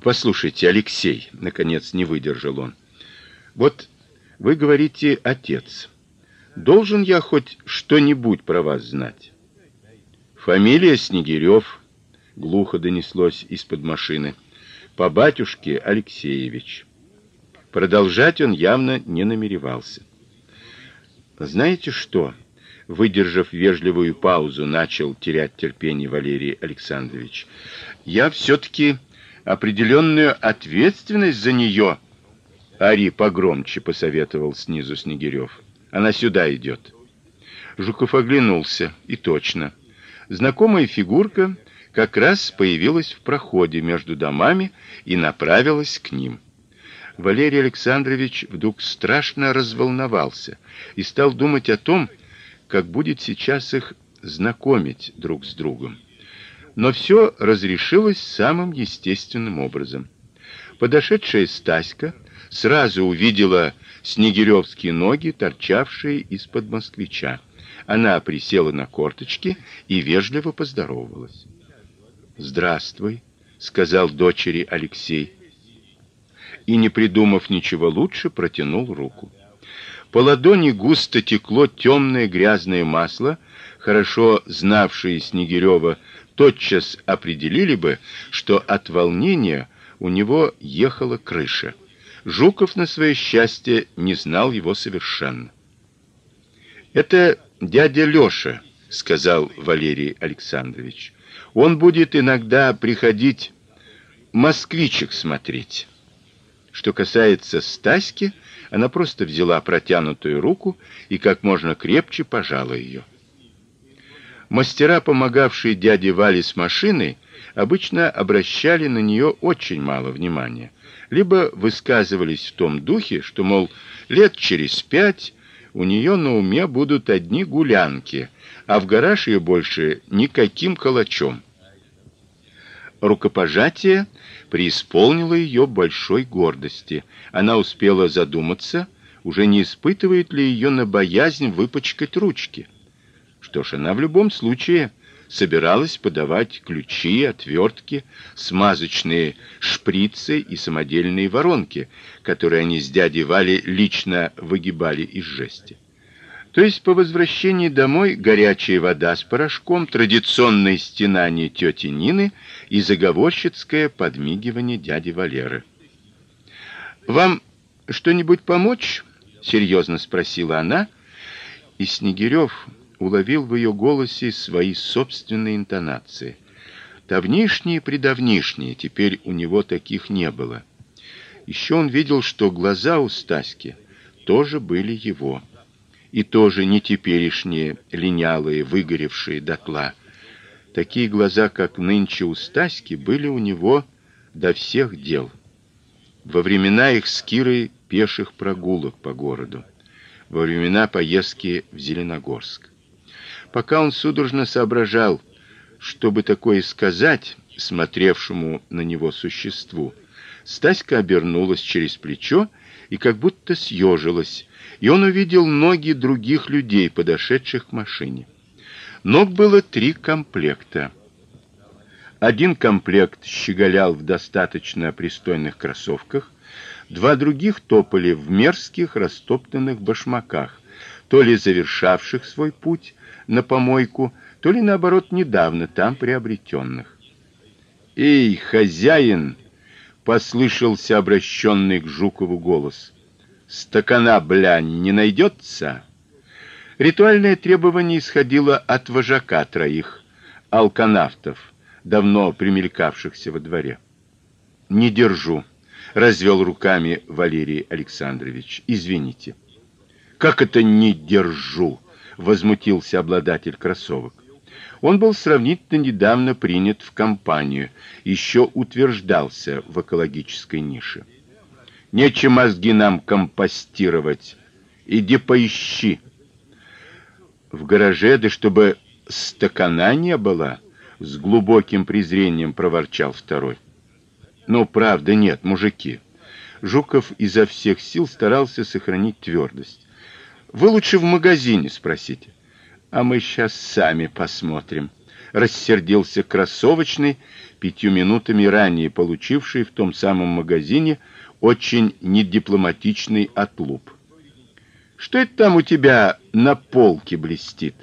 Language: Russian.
Послушайте, Алексей, наконец не выдержал он. Вот вы говорите, отец. Должен я хоть что-нибудь про вас знать? Фамилия Снегирев, глухо донеслось из-под машины. По батюшке Алексеевич. Продолжать он явно не намеревался. Знаете что? Выдержав вежливую паузу, начал терять терпение Валерий Александрович. Я все таки определенную ответственность за нее. Ари погромче посоветовал снизу Снегирев. Она сюда идет. Жуков оглянулся, и точно. Знакомая фигурка как раз появилась в проходе между домами и направилась к ним. Валерий Александрович вдруг страшно разволновался и стал думать о том, как будет сейчас их знакомить друг с другом. Но все разрешилось самым естественным образом. Подошедшая Стаська сразу увидела снегиревские ноги, торчавшие из-под москвича. Она присела на корточки и вежливо поздоровалась. "Здравствуй", сказал дочери Алексей. И не придумав ничего лучше, протянул руку. По ладони густо текло темное грязное масло, хорошо знавшие Снегирева тотчас определили бы, что от волнения у него ехала крыша. Жуков на свое счастье не знал его совершенно. Это дядя Лёша, сказал Валерий Александрович. Он будет иногда приходить москвичек смотреть. Что касается Стаськи, она просто взяла протянутую руку и как можно крепче пожала ее. Мастера, помогавшие дяде Вале с машиной, обычно обращали на нее очень мало внимания, либо высказывались в том духе, что мол, лет через пять у нее на уме будут одни гулянки, а в гараж ее больше никаким калачом. Рукопожатие преисполнило ее большой гордости. Она успела задуматься, уже не испытывает ли ее на боязнь выпачкать ручки. Что ж, она в любом случае собиралась подавать ключи, отвертки, смазочные шприцы и самодельные воронки, которые они с дядей Валей лично выгибали из жести. То есть по возвращении домой горячая вода с порошком, традиционное стенание тети Нины и заговорщицкое подмигивание дяди Валеры. Вам что-нибудь помочь? серьезно спросила она, и Снегирев уловил в ее голосе свои собственные интонации. Давнишние, предавнишние, теперь у него таких не было. Еще он видел, что глаза у Стаськи тоже были его, и тоже не теперешние, линялые, выгоревшие дотла. Такие глаза, как нынче у Стаськи, были у него до всех дел. Во времена их с Кирой пеших прогулок по городу, во времена поездки в Зеленогорск. Пока он судорожно соображал, что бы такое сказать смотревшему на него существу, Стаська обернулась через плечо и как будто съежилась, и он увидел ноги других людей, подошедших к машине. Ног было три комплекта. Один комплект щеголял в достаточно пристойных кроссовках, два других топали в мерзких растоптанных башмаках, то ли завершавших свой путь, на помойку, то ли наоборот недавно там приобретенных. "Эй, хозяин!" послышался обращенный к Жукову голос. "Стакана, бля, не найдется?» Ритуальное требование исходило от вожака троих алканавтов, давно примелькавшихся во дворе. "Не держу", развел руками Валерий Александрович. "Извините". "Как это не держу?" возмутился обладатель кроссовок. Он был сравнительно недавно принят в компанию, еще утверждался в экологической нише. Нечем мозги нам компостировать. Иди поищи. В гараже, да чтобы стакана не было, с глубоким презрением проворчал второй. Ну, правда, нет, мужики. Жуков изо всех сил старался сохранить твердость. Вы лучше в магазине спросите. А мы сейчас сами посмотрим, рассердился кроссовочный, пятью минутами ранее получивший в том самом магазине очень недипломатичный отлуп. Что это там у тебя на полке блестит?